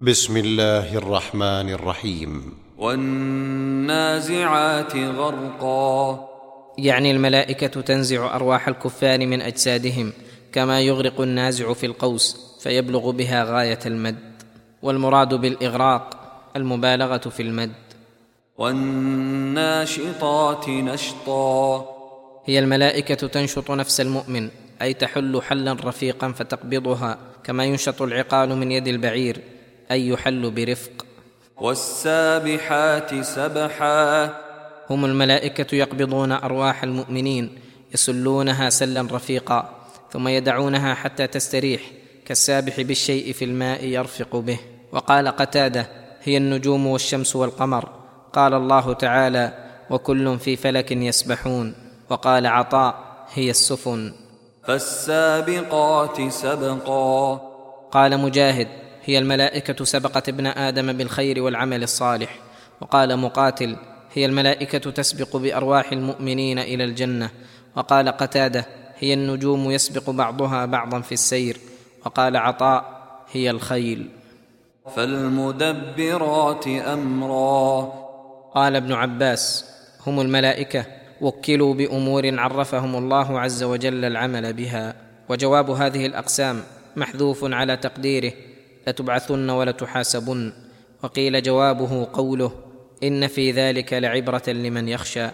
بسم الله الرحمن الرحيم. والنازعات غرقا. يعني الملائكة تنزع أرواح الكفار من أجسادهم كما يغرق النازع في القوس فيبلغ بها غاية المد. والمراد بالإغراق المبالغة في المد. والناشطات نشطا. هي الملائكة تنشط نفس المؤمن أي تحل حلا رفيقا فتقبضها كما ينشط العقال من يد البعير. أي يحل برفق. والسابحات سبحا. هم الملائكة يقبضون أرواح المؤمنين يسلونها سلا رفيقا ثم يدعونها حتى تستريح كالسابح بالشيء في الماء يرفق به. وقال قتادة هي النجوم والشمس والقمر. قال الله تعالى وكل في فلك يسبحون. وقال عطاء هي السفن. فالسابقات سبقا. قال مجاهد هي الملائكة سبقت ابن آدم بالخير والعمل الصالح. وقال مقاتل هي الملائكة تسبق بأرواح المؤمنين إلى الجنة. وقال قتادة هي النجوم يسبق بعضها بعضا في السير. وقال عطاء هي الخيل. فالمدبرات أمرا. قال ابن عباس هم الملائكة وكلوا بأمور عرفهم الله عز وجل العمل بها. وجواب هذه الأقسام محذوف على تقديره. لتبعثن ولتحاسبن. وقيل جوابه قوله إن في ذلك لعبرة لمن يخشى.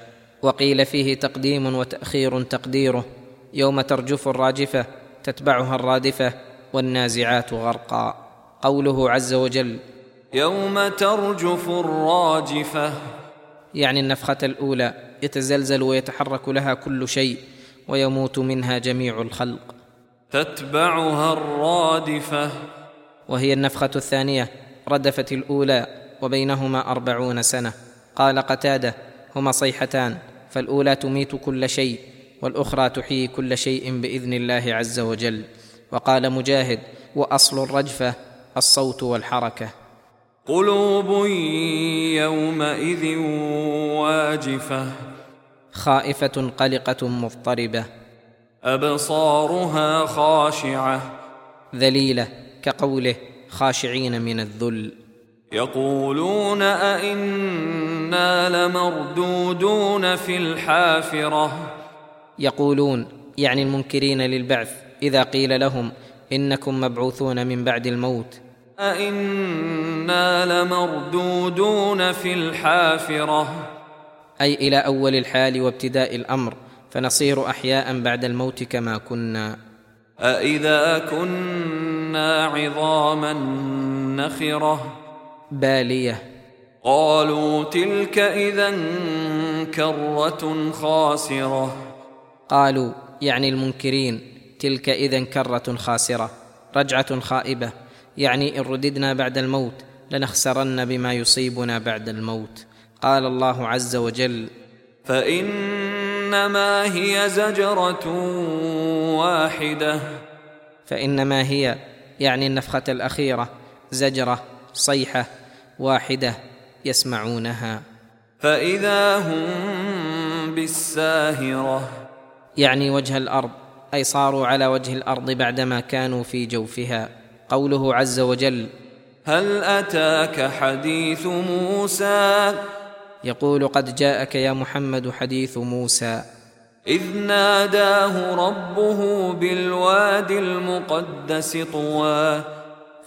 وقيل فيه تقديم وتأخير تقديره. يوم ترجف الراجفة تتبعها الرادفة والنازعات غرقا. قوله عز وجل يوم ترجف الراجفة. يعني النفخة الأولى يتزلزل ويتحرك لها كل شيء ويموت منها جميع الخلق. تتبعها الرادفة. وهي النفخة الثانية ردفت الأولى وبينهما أربعون سنة. قال قتادة هما صيحتان فالأولى تميت كل شيء والأخرى تحيي كل شيء بإذن الله عز وجل. وقال مجاهد وأصل الرجفه الصوت والحركة. قلوب يومئذ واجفة. خائفة قلقة مضطربة. أبصارها خاشعة. ذليلة. كقوله خاشعين من الذل. يقولون أئنا لمردودون في الحافرة. يقولون يعني المنكرين للبعث إذا قيل لهم إنكم مبعوثون من بعد الموت. أئنا لمردودون في الحافرة. أي إلى أول الحال وابتداء الأمر فنصير أحياء بعد الموت كما كنا. أإذا كنا عظاما نخرة بالية. قالوا تلك إذا كرة خاسرة قالوا يعني المنكرين تلك اذا كره خاسره رجعة خائبة. يعني إن رددنا بعد الموت لنخسرن بما يصيبنا بعد الموت. قال الله عز وجل فإنما هي زجرة واحدة فإنما هي يعني النفخة الأخيرة زجرة صيحة واحدة يسمعونها. فإذا هم بالساهرة. يعني وجه الأرض أي صاروا على وجه الأرض بعدما كانوا في جوفها. قوله عز وجل هل أتاك حديث موسى؟ يقول قد جاءك يا محمد حديث موسى. إذ ناداه ربه بالواد المقدس طوى.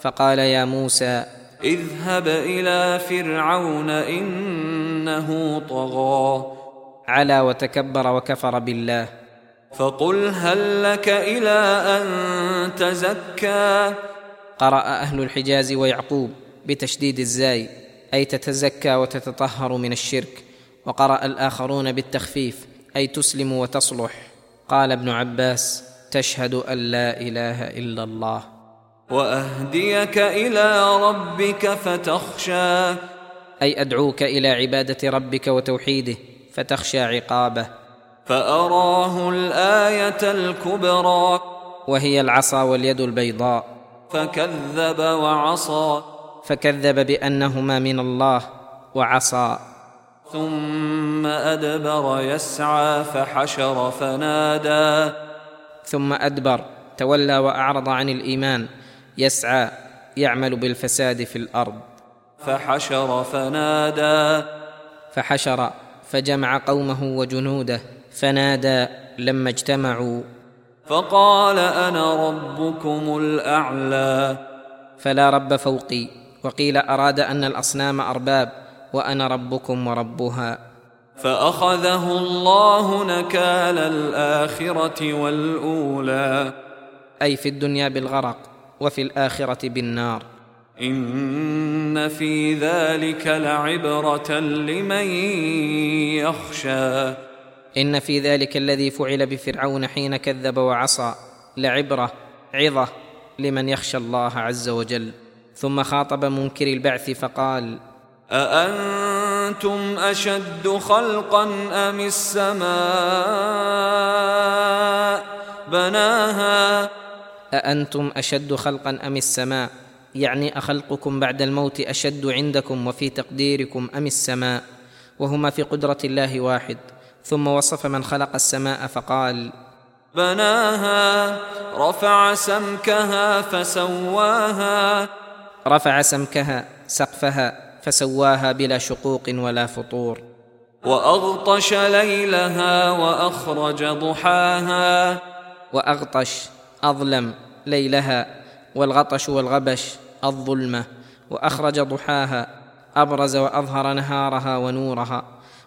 فقال يا موسى اذهب إلى فرعون إنه طغى. علا وتكبر وكفر بالله. فقل هل لك إلى أن تزكى؟ قرأ أهل الحجاز ويعقوب بتشديد الزاي أي تتزكى وتتطهر من الشرك. وقرأ الآخرون بالتخفيف أي تسلم وتصلح. قال ابن عباس تشهد أن لا إله إلا الله. وأهديك إلى ربك فتخشى. أي أدعوك إلى عبادة ربك وتوحيده فتخشى عقابه. فأراه الآية الكبرى. وهي العصا واليد البيضاء. فكذب وعصى. فكذب بأنهما من الله وعصى. ثم أدبر يسعى فحشر فنادى. ثم أدبر تولى وأعرض عن الإيمان يسعى يعمل بالفساد في الأرض. فحشر فنادى. فحشر فجمع قومه وجنوده فنادى لما اجتمعوا. فقال أنا ربكم الأعلى. فلا رب فوقي وقيل أراد أن الأصنام أرباب. وأنا ربكم وربها. فأخذه الله نكال الآخرة والأولى. أي في الدنيا بالغرق وفي الآخرة بالنار. إن في ذلك لعبرة لمن يخشى. إن في ذلك الذي فعل بفرعون حين كذب وعصى لعبرة عظة لمن يخشى الله عز وجل. ثم خاطب منكر البعث فقال أأنتم أشد خلقا أم السماء؟ بناها. أأنتم أشد خلقا أم السماء؟ يعني أخلقكم بعد الموت أشد عندكم وفي تقديركم أم السماء؟ وهما في قدرة الله واحد. ثم وصف من خلق السماء فقال بناها. رفع سمكها فسواها. رفع سمكها سقفها. فسواها بلا شقوق ولا فطور. وأغطش ليلها وأخرج ضحاها. وأغطش أظلم ليلها والغطش والغبش الظلمه وأخرج ضحاها أبرز وأظهر نهارها ونورها.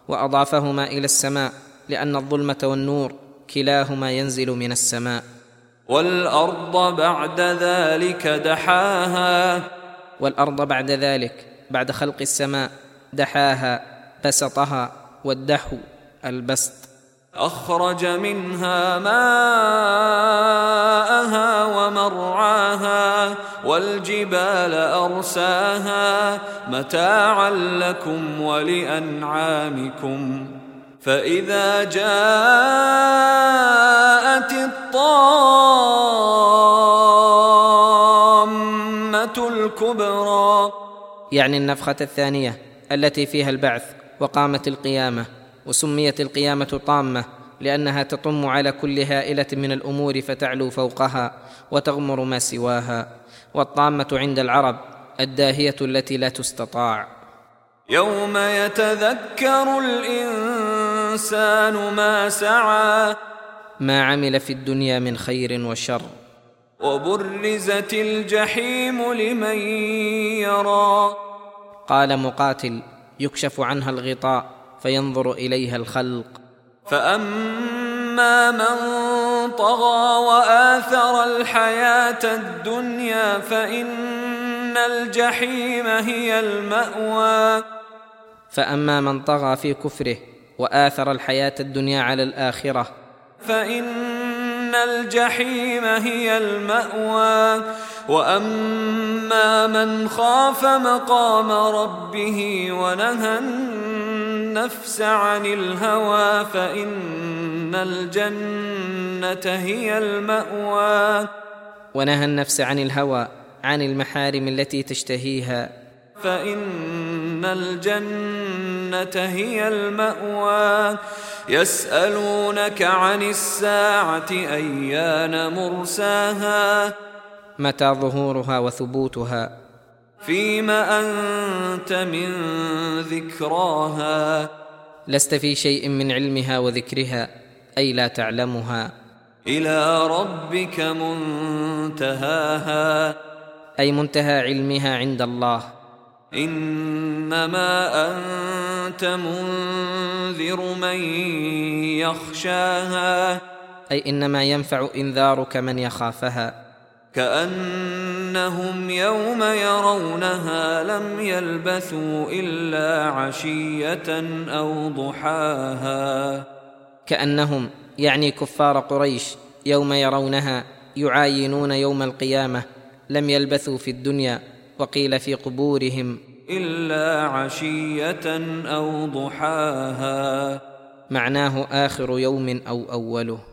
وأضافهما إلى السماء لأن الظلمة والنور كلاهما ينزل من السماء. والأرض بعد ذلك دحاها. والأرض بعد ذلك بعد خلق السماء دحاها بسطها والدحو البسط. أخرج منها ماءها ومرعاها والجبال أرساها متاعا لكم ولأنعامكم. فإذا جاءت الطامة الكبرى يعني النفخة الثانية التي فيها البعث وقامت القيامة وسميت القيامة طامة لأنها تطم على كل هائلة من الأمور فتعلو فوقها وتغمر ما سواها والطامة عند العرب الداهية التي لا تستطاع. يوم يتذكر الإنسان ما سعى ما عمل في الدنيا من خير وشر. وبرزت الجحيم لمن يرى. قال مقاتل يكشف عنها الغطاء فينظر إليها الخلق. فأما من طغى وآثر الحياة الدنيا فإن الجحيم هي المأوى. فأما من طغى في كفره وآثر الحياة الدنيا على الآخرة فإن الجحيم هي المأوى. وأما من خاف مقام ربه ونهى النفس عن الهوى فإن الجنة هي المأوى. ونهى النفس عن الهوى عن المحارم التي تشتهيها. فإن الجنة هي المأوى. يسألونك عن الساعة أيان مرساها؟ متى ظهورها وثبوتها؟ فيم أنت من ذكراها؟ لست في شيء من علمها وذكرها أي لا تعلمها. إلى ربك منتهاها. أي منتهى علمها عند الله. إنما أنت منذر من يخشاها. أي إنما ينفع إنذارك من يخافها. كأنهم يوم يرونها لم يلبثوا إلا عشية أو ضحاها. كأنهم يعني كفار قريش يوم يرونها يعاينون يوم القيامة لم يلبثوا في الدنيا. وقيل في قبورهم إلا عشية أو ضحاها. معناه آخر يوم أو أوله.